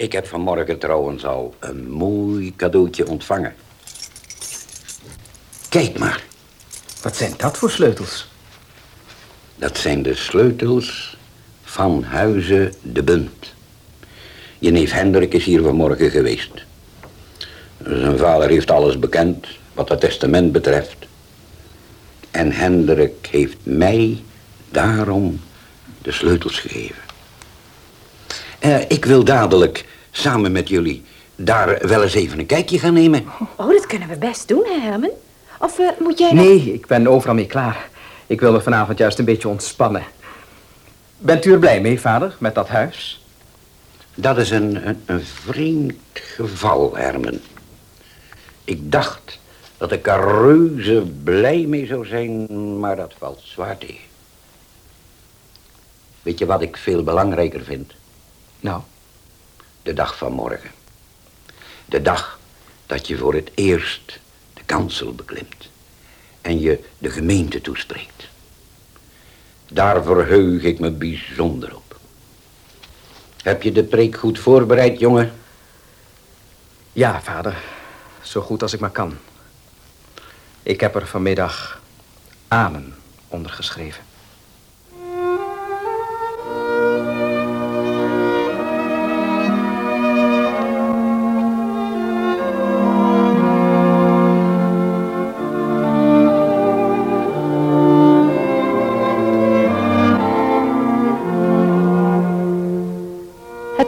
Ik heb vanmorgen trouwens al een mooi cadeautje ontvangen. Kijk maar. Wat zijn dat voor sleutels? Dat zijn de sleutels van Huizen de Bunt. Je neef Hendrik is hier vanmorgen geweest. Zijn vader heeft alles bekend wat het testament betreft. En Hendrik heeft mij daarom de sleutels gegeven. Uh, ik wil dadelijk samen met jullie daar wel eens even een kijkje gaan nemen. Oh, dat kunnen we best doen, hè, Herman? Of uh, moet jij... Nee, ik ben overal mee klaar. Ik wil me vanavond juist een beetje ontspannen. Bent u er blij mee, vader, met dat huis? Dat is een, een, een vreemd geval, Herman. Ik dacht dat ik er reuze blij mee zou zijn, maar dat valt zwaar tegen. Weet je wat ik veel belangrijker vind? Nou? De dag van morgen. De dag dat je voor het eerst de kansel beklimt. En je de gemeente toespreekt. Daar verheug ik me bijzonder op. Heb je de preek goed voorbereid, jongen? Ja, vader. Zo goed als ik maar kan. Ik heb er vanmiddag Amen onder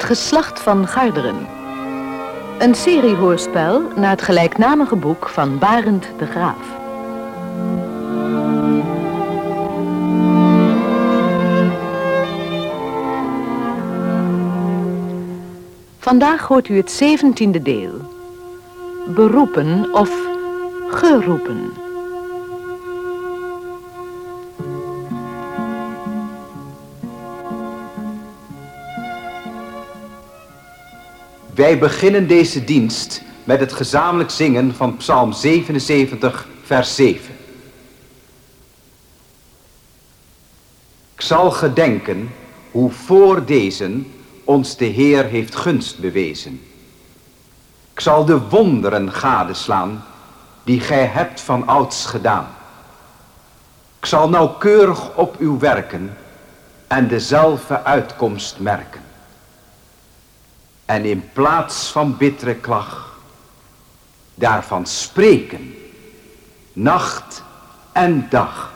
Het geslacht van Garderen. Een seriehoorspel naar het gelijknamige boek van Barend de Graaf. Vandaag hoort u het zeventiende deel. Beroepen of geroepen. Wij beginnen deze dienst met het gezamenlijk zingen van Psalm 77, vers 7. Ik zal gedenken hoe voor deze ons de Heer heeft gunst bewezen. Ik zal de wonderen gadeslaan die gij hebt van ouds gedaan. Ik zal nauwkeurig op uw werken en dezelfde uitkomst merken. En in plaats van bittere klag, daarvan spreken, nacht en dag.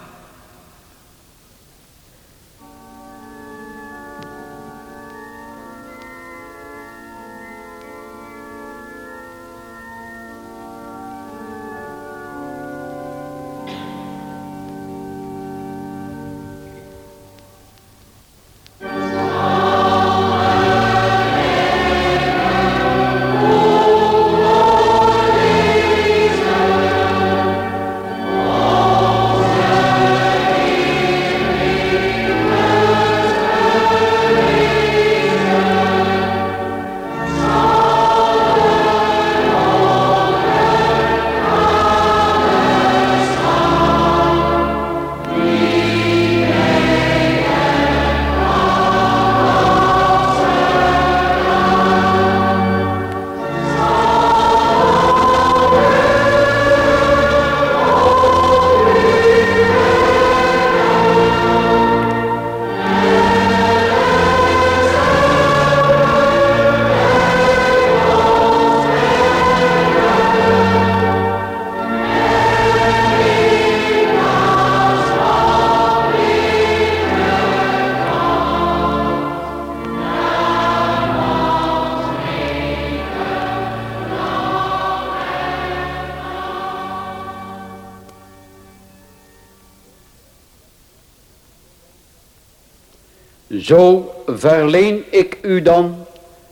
Verleen ik u dan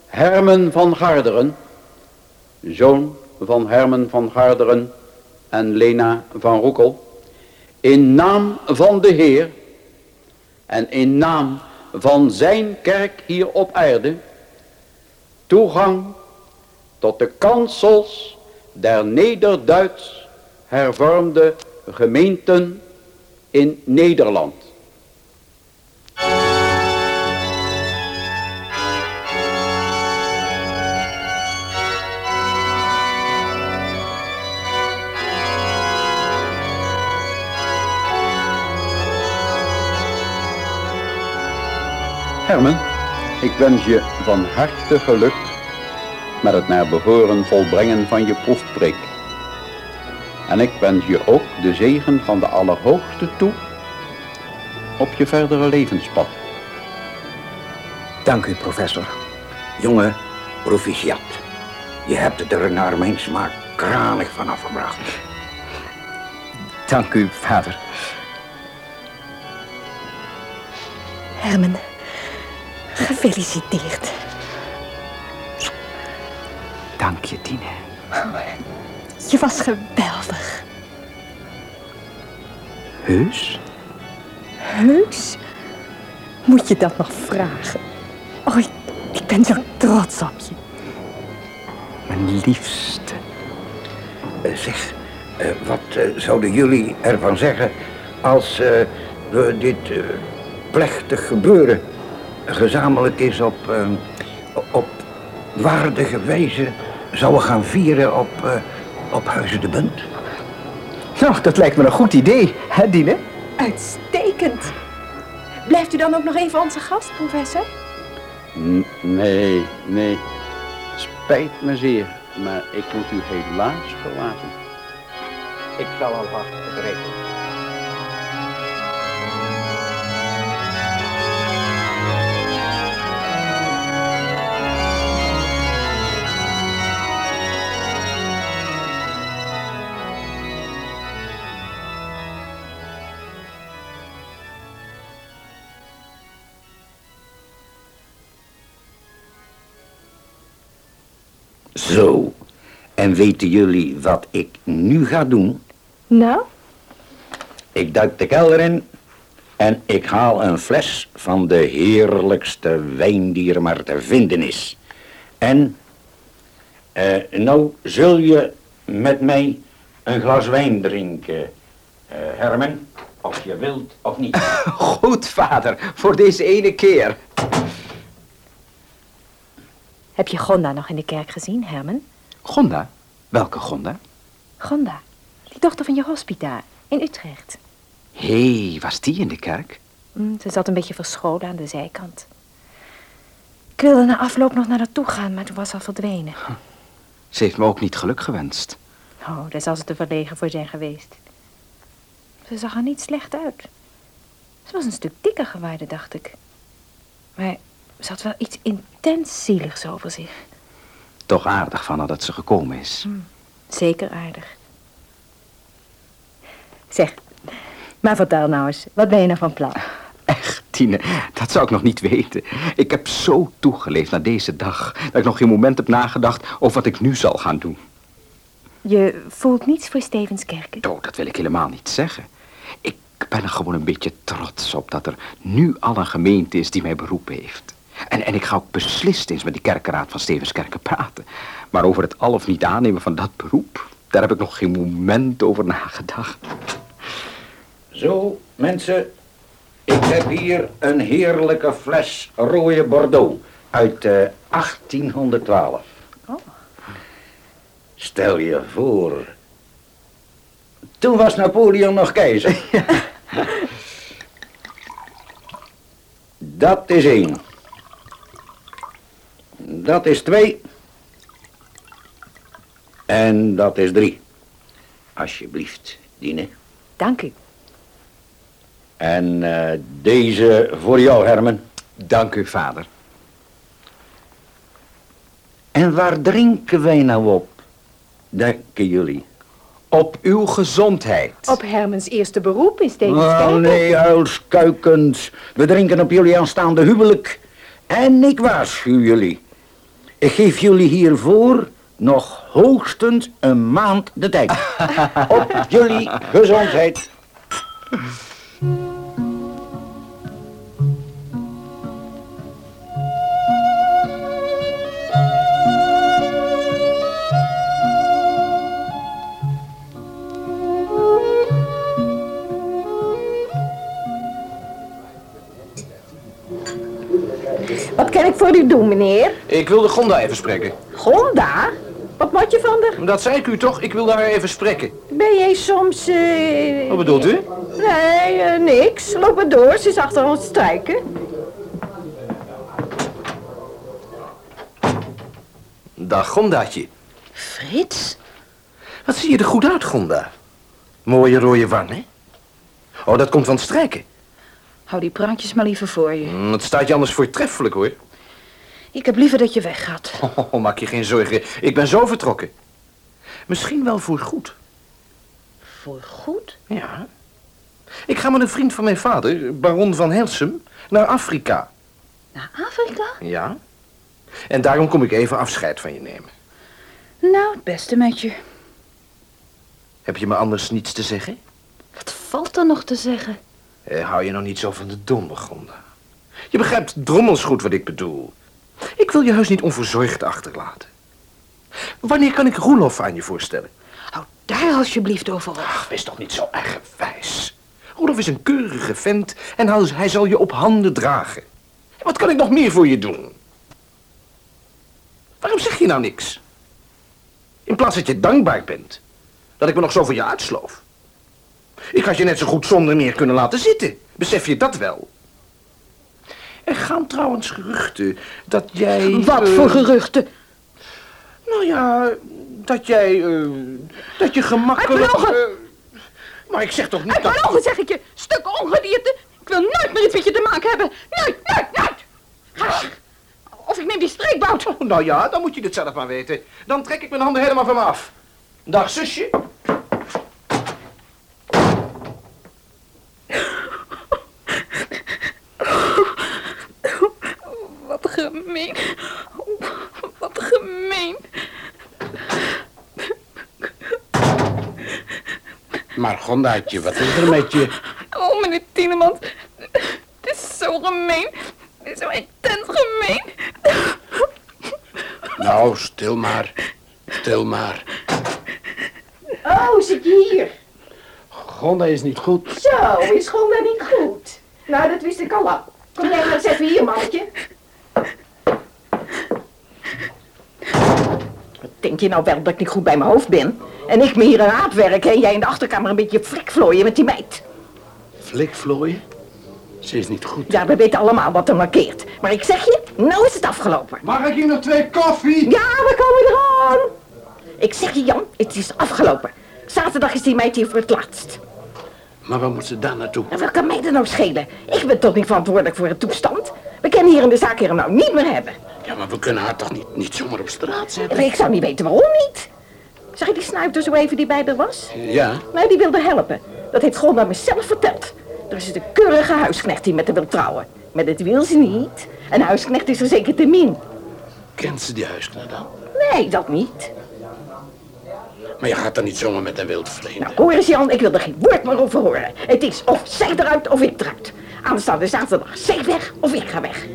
Hermen van Garderen, zoon van Hermen van Garderen en Lena van Roekel, in naam van de Heer en in naam van zijn kerk hier op aarde, toegang tot de kansels der Nederduits hervormde gemeenten in Nederland. Herman, ik wens je van harte geluk met het naar behoren volbrengen van je proefpreek. En ik wens je ook de zegen van de Allerhoogste toe op je verdere levenspad. Dank u, professor. Jongen, proficiat. Je hebt het er naar mijn smaak kranig van afgebracht. Dank u, vader. Herman, gefeliciteerd. Dank je, Tine. Je was geweldig. Heus? Heus? Moet je dat nog vragen? Oh, ik, ik ben zo trots op je. Mijn liefste. Eh, zeg, eh, wat eh, zouden jullie ervan zeggen als we dit plechtig gebeuren gezamenlijk eens op, eh, op waardige wijze zouden gaan vieren op, eh, op Huizen de Bunt? Nou, dat lijkt me een goed idee, hè, Dine? Uitstekend. Blijft u dan ook nog even onze gast, professor? N- nee, nee. Spijt me zeer, maar ik moet u helaas verlaten. Ik zal alvast het regelen. Weten jullie wat ik nu ga doen? Nou? Ik duik de kelder in en ik haal een fles van de heerlijkste wijn die er maar te vinden is. En eh, nou zul je met mij een glas wijn drinken, eh, Herman. Of je wilt of niet. Goed, vader. Voor deze ene keer. Heb je Gonda nog in de kerk gezien, Herman? Gonda? Welke Gonda? Gonda, die dochter van je hospita in Utrecht. Hé, hey, was die in de kerk? Hm, ze zat een beetje verscholen aan de zijkant. Ik wilde na afloop nog naar haar toe gaan, maar toen was ze al verdwenen. Ze heeft me ook niet geluk gewenst. Oh, daar zal ze te verlegen voor zijn geweest. Ze zag er niet slecht uit. Ze was een stuk dikker geworden, dacht ik. Maar ze had wel iets intens zieligs over zich. Toch aardig van haar dat ze gekomen is. Zeker aardig. Zeg, maar vertel nou eens, wat ben je nou van plan? Echt, Tine, dat zou ik nog niet weten. Ik heb zo toegeleefd naar deze dag... dat ik nog geen moment heb nagedacht over wat ik nu zal gaan doen. Je voelt niets voor Stevenskerken? Oh, dat wil ik helemaal niet zeggen. Ik ben er gewoon een beetje trots op dat er nu al een gemeente is die mij beroepen heeft. En, en ik ga ook beslist eens met die kerkenraad van Stevenskerken praten. Maar over het al of niet aannemen van dat beroep, daar heb ik nog geen moment over nagedacht. Zo, mensen. Ik heb hier een heerlijke fles rode Bordeaux uit eh, 1812. Oh. Stel je voor. Toen was Napoleon nog keizer. Dat is één. Dat is twee. En dat is drie. Alsjeblieft, Dine. Dank u. En eh, deze voor jou, Herman. Dank u, vader. En waar drinken wij nou op? Denken jullie? Op uw gezondheid. Op Hermans eerste beroep in Oh Stevenskerken? nee, uilskuikens. We drinken op jullie aanstaande huwelijk. En ik waarschuw jullie. Ik geef jullie hiervoor nog hoogstens een maand de tijd. op jullie gezondheid. Ik wil de Gonda even spreken. Gonda? Wat moet je van haar? Dat zei ik u toch, ik wil haar even spreken. Ben jij soms... Eh, Wat bedoelt u? Nee, eh, niks. Loop maar door, ze is achter ons strijken. Dag, Gondaatje. Frits? Wat zie je er goed uit, Gonda? Mooie rode wang, hè? Oh, dat komt van strijken. Hou die praatjes maar liever voor je. Mm, het staat je anders voortreffelijk, hoor. Ik heb liever dat je weggaat. Oh, maak je geen zorgen. Ik ben zo vertrokken. Misschien wel voor goed. Voor goed? Ja. Ik ga met een vriend van mijn vader, baron van Helsum, naar Afrika. Naar Afrika? Ja. En daarom kom ik even afscheid van je nemen. Nou, het beste met je. Heb je me anders niets te zeggen? Wat valt er nog te zeggen? Eh, hou je nou niet zo van de domme, Gonda. Je begrijpt drommels goed wat ik bedoel. Ik wil je huis niet onverzorgd achterlaten. Wanneer kan ik Roelof aan je voorstellen? Hou daar alsjeblieft over op. Ach, wees toch niet zo eigenwijs. Roelof is een keurige vent en hij- hij zal je op handen dragen. Wat kan ik nog meer voor je doen? Waarom zeg je nou niks? In plaats dat je dankbaar bent. Dat ik me nog zo voor je uitsloof. Ik had je net zo goed zonder meer kunnen laten zitten. Besef je dat wel? Er gaan trouwens geruchten dat jij... Wat eh, voor geruchten? Nou ja, dat jij... eh, dat je gemakkelijk... Uit eh, maar ik zeg toch niet Uit dat... ogen zeg ik je! Stuk ongedierte! Ik wil nooit meer iets met je te maken hebben! Nooit, nooit, nooit! Ga weg! Of ik neem die streekbout! Oh, nou ja, dan moet je dit zelf maar weten. Dan trek ik mijn handen helemaal van me af. Dag, zusje. Maar Gondaatje, wat is er met je? Oh, meneer Tielemans. Het is zo gemeen. Het is zo intens gemeen. Nou, stil maar. Stil maar. Oh, zit je hier? Gonda is niet goed. Zo, is wel niet goed. Nou, dat wist ik al lang. Kom jij maar eens even hier, mannetje. Wat denk je nou wel dat ik niet goed bij mijn hoofd ben? En ik me hier aan het werken en jij in de achterkamer een beetje flikvlooien met die meid. Flikvlooien? Ze is niet goed. Ja, we weten allemaal wat er markeert. Maar ik zeg je, nou is het afgelopen. Mag ik hier nog twee koffie? Ja, we komen eraan. Ik zeg je, Jan, het is afgelopen. Zaterdag is die meid hier voor het laatst. Maar waar moet ze dan naartoe? En wat kan mij er nou schelen? Ik ben toch niet verantwoordelijk voor het toestand? We kunnen hier in de zaak hier nou niet meer hebben. Ja, maar we kunnen haar toch niet, niet zomaar op straat zetten? Ik zou niet weten waarom niet. Zag je die snuiter zo even die bij haar was? Ja, Nou, die wilde helpen. Dat heeft gewoon aan mezelf verteld. Er is een keurige huisknecht die met haar wil trouwen. Maar dat wil ze niet. Een huisknecht is er zeker te min. kent ze die huisknecht dan? Nee, dat niet. Maar je gaat dan niet zomaar met een wild vreemde. Nou, hoor eens Jan, ik wil er geen woord meer over horen. Het is of zij eruit of ik eruit. Aanstaande zaterdag, zij weg of ik ga weg.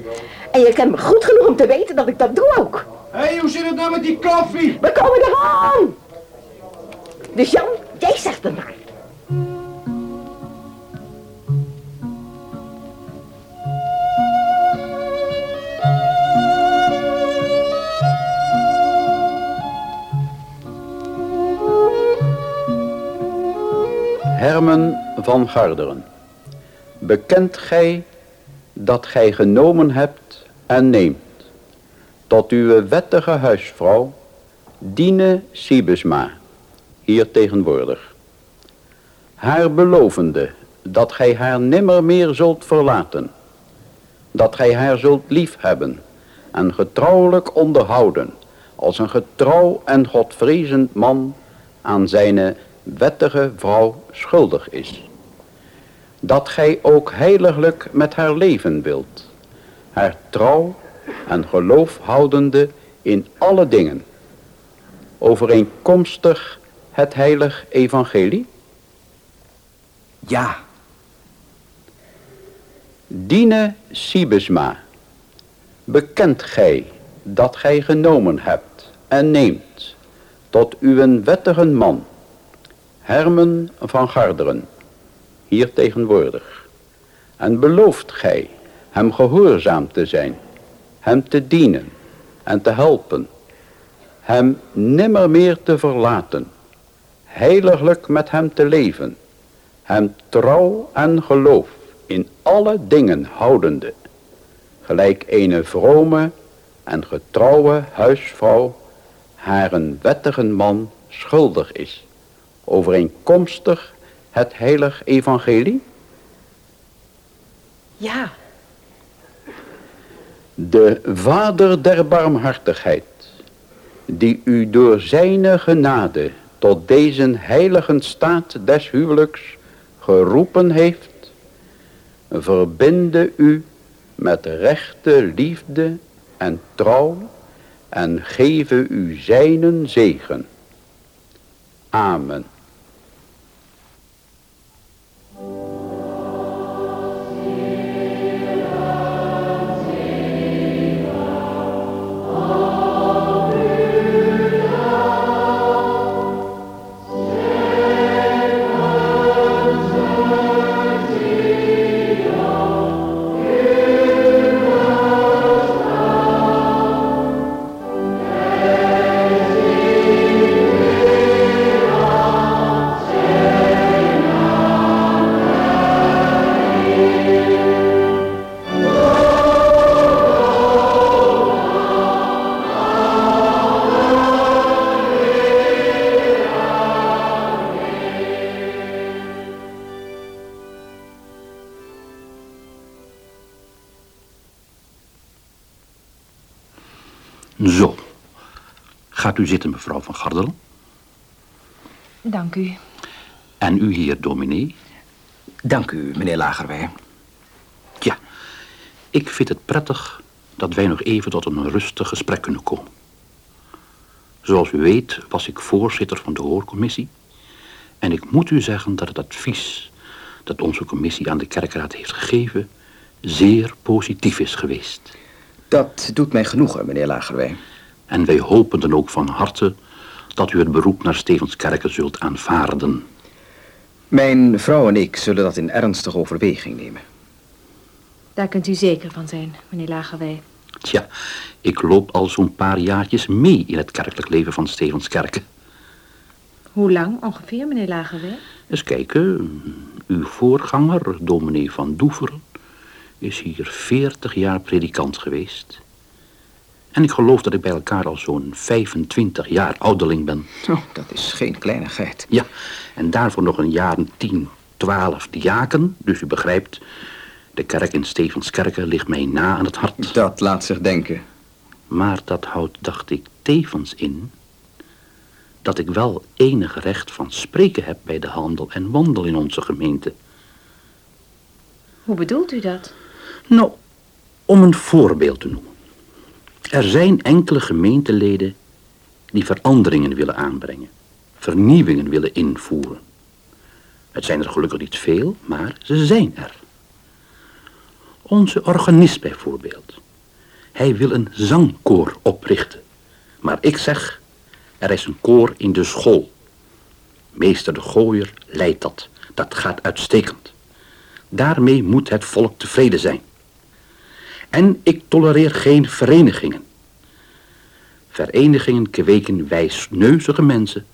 En je kent me goed genoeg om te weten dat ik dat doe ook. Hé, hey, hoe zit het nou met die koffie? We komen eraan! Dus Jan, jij zegt het maar. Hermen van Garderen. Bekent gij dat gij genomen hebt en neemt tot uw wettige huisvrouw Dine Sibesma, hier tegenwoordig. Haar belovende dat gij haar nimmer meer zult verlaten, dat gij haar zult liefhebben en getrouwelijk onderhouden als een getrouw en godvrezend man aan zijn wettige vrouw schuldig is. Dat gij ook heiliglijk met haar leven wilt, haar trouw en geloof houdende in alle dingen, overeenkomstig het heilig evangelie? Ja. Dine Sibesma, bekent gij dat gij genomen hebt en neemt tot uw wettige man, Hermen van Garderen, hier tegenwoordig, en belooft gij hem gehoorzaam te zijn, hem te dienen en te helpen, hem nimmer meer te verlaten, heiliglijk met hem te leven, hem trouw en geloof in alle dingen houdende, gelijk een vrome en getrouwe huisvrouw haar een wettige man schuldig is, overeenkomstig het heilig evangelie? Ja, De Vader der barmhartigheid, die u door zijne genade tot deze heiligen staat des huwelijks geroepen heeft, verbinde u met rechte liefde en trouw en geven u zijnen zegen. Amen. U zitten, mevrouw van Garderen. dank u. En u hier, dominee. Dank u, meneer Lagerwij. Tja, ik vind het prettig dat wij nog even tot een rustig gesprek kunnen komen. Zoals u weet was ik voorzitter van de hoorcommissie. En ik moet u zeggen dat het advies dat onze commissie aan de kerkraad heeft gegeven... zeer positief is geweest. Dat doet mij genoegen, meneer Lagerwij. En wij hopen dan ook van harte dat u het beroep naar Stevenskerken zult aanvaarden. Mijn vrouw en ik zullen dat in ernstige overweging nemen. Daar kunt u zeker van zijn, meneer Lagerwij. Tja, ik loop al zo'n paar jaartjes mee in het kerkelijk leven van Stevenskerken. Hoe lang ongeveer, meneer Lagerwij? Eens kijken, uw voorganger, dominee van Doeveren, is hier 40 jaar predikant geweest. En ik geloof dat ik bij elkaar al zo'n 25 jaar ouderling ben. Oh, dat is geen kleinigheid. Ja, en daarvoor nog een jaar 10, 12 diaken. Dus u begrijpt, de kerk in Stevenskerken ligt mij na aan het hart. Dat laat zich denken. Maar dat houdt, dacht ik, tevens in dat ik wel enig recht van spreken heb bij de handel en wandel in onze gemeente. Hoe bedoelt u dat? Nou, om een voorbeeld te noemen. Er zijn enkele gemeenteleden die veranderingen willen aanbrengen, vernieuwingen willen invoeren. Het zijn er gelukkig niet veel, maar ze zijn er. Onze organist bijvoorbeeld. Hij wil een zangkoor oprichten. Maar ik zeg, er is een koor in de school. Meester de Gooier leidt dat. Dat gaat uitstekend. Daarmee moet het volk tevreden zijn. En ik tolereer geen verenigingen. Verenigingen kweken wijsneuzige mensen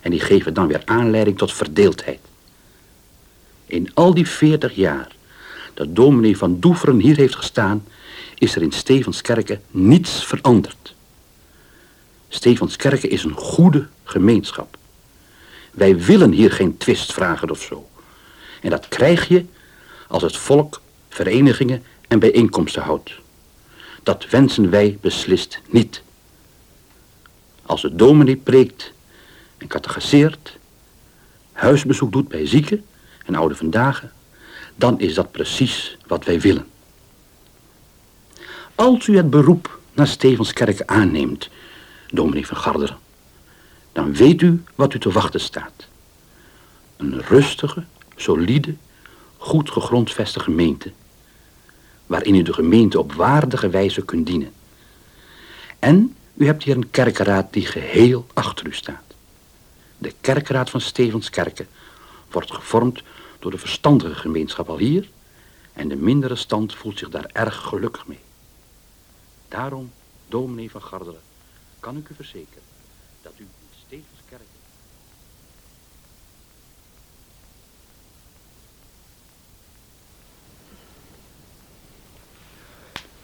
en die geven dan weer aanleiding tot verdeeldheid. In al die veertig jaar dat dominee van Doeveren hier heeft gestaan, is er in Stevenskerken niets veranderd. Stevenskerken is een goede gemeenschap. Wij willen hier geen twist vragen of zo. En dat krijg je als het volk verenigingen en bijeenkomsten houdt. Dat wensen wij beslist niet. Als de dominee preekt en catechiseert, huisbezoek doet bij zieken en oude vandaag, dan is dat precies wat wij willen. Als u het beroep naar Stevenskerken aanneemt, dominee van Garderen, dan weet u wat u te wachten staat. Een rustige, solide, goed gegrondveste gemeente, waarin u de gemeente op waardige wijze kunt dienen. En u hebt hier een kerkenraad die geheel achter u staat. De kerkenraad van Stevenskerken wordt gevormd door de verstandige gemeenschap al hier en de mindere stand voelt zich daar erg gelukkig mee. Daarom, dominee van Garderen, kan ik u verzekeren dat u in Stevenskerken...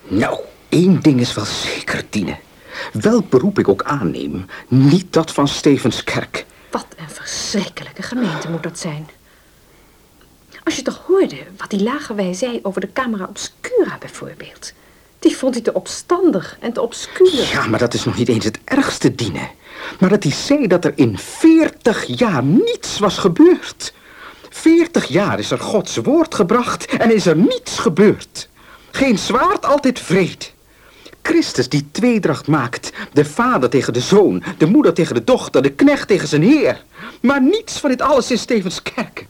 Nou, één ding is wel zeker, Tine. Welk beroep ik ook aanneem, niet dat van Stevenskerk. Wat een verschrikkelijke gemeente moet dat zijn. Als je toch hoorde wat die lagerwij zei over de camera obscura bijvoorbeeld. Die vond hij te opstandig en te obscuur. Ja, maar dat is nog niet eens het ergste, Dine. Maar dat hij zei dat er in veertig jaar niets was gebeurd. Veertig jaar is er Gods woord gebracht en is er niets gebeurd. Geen zwaard, altijd vrede. Christus die tweedracht maakt. De vader tegen de zoon, de moeder tegen de dochter, de knecht tegen zijn heer. Maar niets van dit alles is Stevens kerken.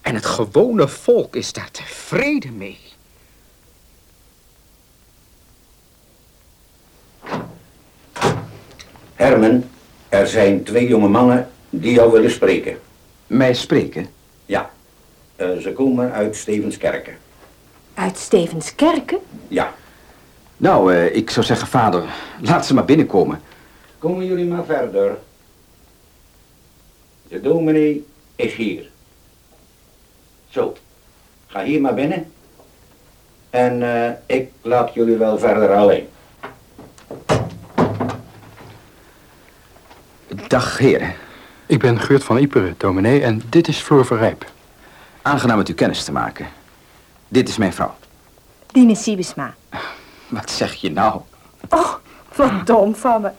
En het gewone volk is daar tevreden mee. Herman, er zijn twee jonge mannen die jou willen spreken. Mij spreken? Ja, Eh, ze komen uit Stevenskerken. Uit Stevenskerken? Ja. Nou, eh, ik zou zeggen, vader, laat ze maar binnenkomen. Komen jullie maar verder. De dominee is hier. Zo, ga hier maar binnen. En eh, ik laat jullie wel verder alleen. Dag, heren. Ik ben Geurt van Iperen, dominee, en dit is Floor van Rijp. Aangenaam met u kennis te maken. Dit is mijn vrouw. Dine Siebesma. Wat zeg je nou? Oh, wat dom van me.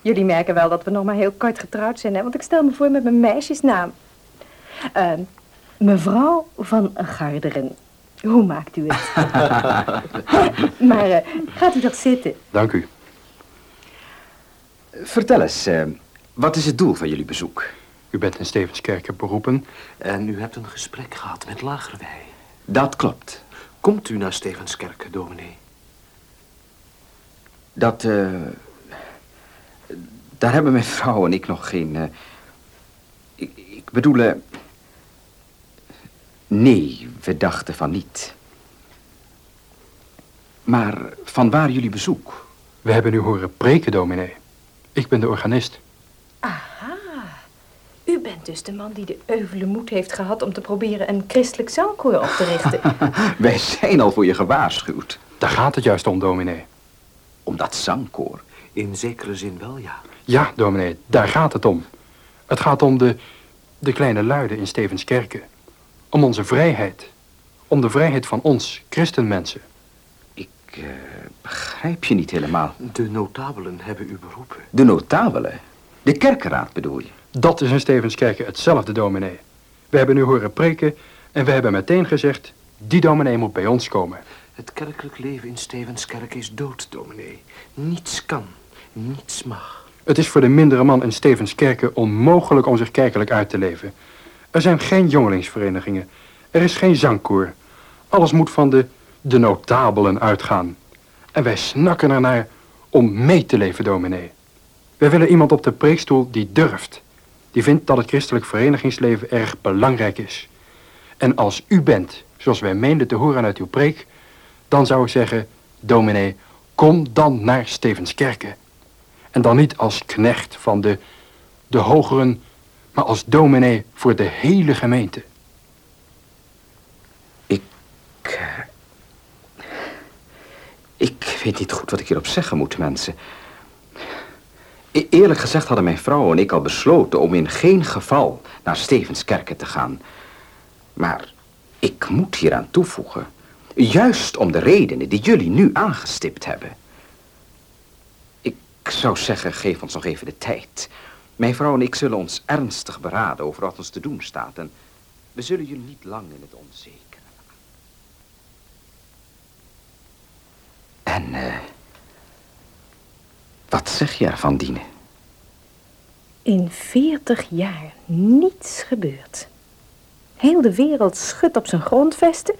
Jullie merken wel dat we nog maar heel kort getrouwd zijn, hè? Want ik stel me voor met mijn meisjesnaam. Eh, mevrouw van Garderen. Hoe maakt u het? maar eh, gaat u toch zitten? Dank u. Vertel eens, eh, wat is het doel van jullie bezoek? U bent in Stevenskerken beroepen. En u hebt een gesprek gehad met Lagerwij. Dat klopt. Komt u naar Stevenskerken, dominee? Dat, eh... Daar hebben mijn vrouw en ik nog geen... eh, ik, ik bedoel, eh, Nee, we dachten van niet. Maar van waar jullie bezoek? We hebben u horen preken, dominee. Ik ben de organist. Aha. U bent dus de man die de euvele moed heeft gehad om te proberen een christelijk zangkoor op te richten. Wij zijn al voor je gewaarschuwd. Daar gaat het juist om, dominee. Om dat zangkoor? In zekere zin wel, ja. Ja, dominee, daar gaat het om. Het gaat om de, de kleine luiden in Stevenskerken. Om onze vrijheid. Om de vrijheid van ons, christenmensen. Ik eh, begrijp je niet helemaal. De notabelen hebben u beroepen. De notabelen? De kerkenraad bedoel je? Dat is in Stevenskerken hetzelfde, dominee. We hebben u horen preken en we hebben meteen gezegd... die dominee moet bij ons komen. Het kerkelijk leven in Stevenskerk is dood, dominee. Niets kan, niets mag. Het is voor de mindere man in Stevenskerken onmogelijk om zich kerkelijk uit te leven. Er zijn geen jongelingsverenigingen. Er is geen zangkoor. Alles moet van de, de notabelen uitgaan. En wij snakken ernaar om mee te leven, dominee. Wij willen iemand op de preekstoel die durft. Die vindt dat het christelijk verenigingsleven erg belangrijk is. En als u bent, zoals wij meenden te horen uit uw preek... dan zou ik zeggen, dominee, kom dan naar Stevenskerken. En dan niet als knecht van de, de hogeren, maar als dominee voor de hele gemeente. Ik... eh, Ik weet niet goed wat ik hierop zeggen moet, mensen. E- eerlijk gezegd hadden mijn vrouw en ik al besloten om in geen geval naar Stevenskerken te gaan. Maar ik moet hieraan toevoegen. Juist om de redenen die jullie nu aangestipt hebben. Ik zou zeggen, geef ons nog even de tijd. Mijn vrouw en ik zullen ons ernstig beraden over wat ons te doen staat. En we zullen jullie niet lang in het onzekere En eh, wat zeg je ervan, Dine? In veertig jaar niets gebeurd. Heel de wereld schudt op zijn grondvesten,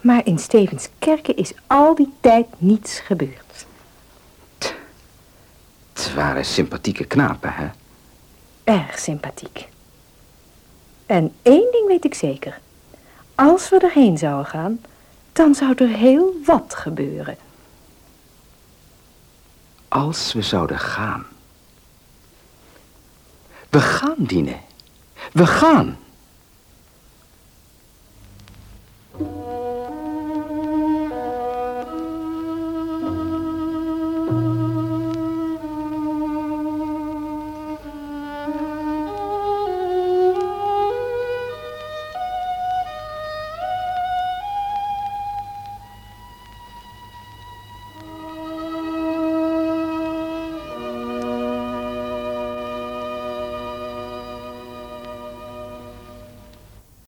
maar in Stevenskerken is al die tijd niets gebeurd. Het waren sympathieke knapen, hè? Erg sympathiek. En één ding weet ik zeker. Als we erheen zouden gaan, dan zou er heel wat gebeuren. Als we zouden gaan. We gaan, Dine. We gaan.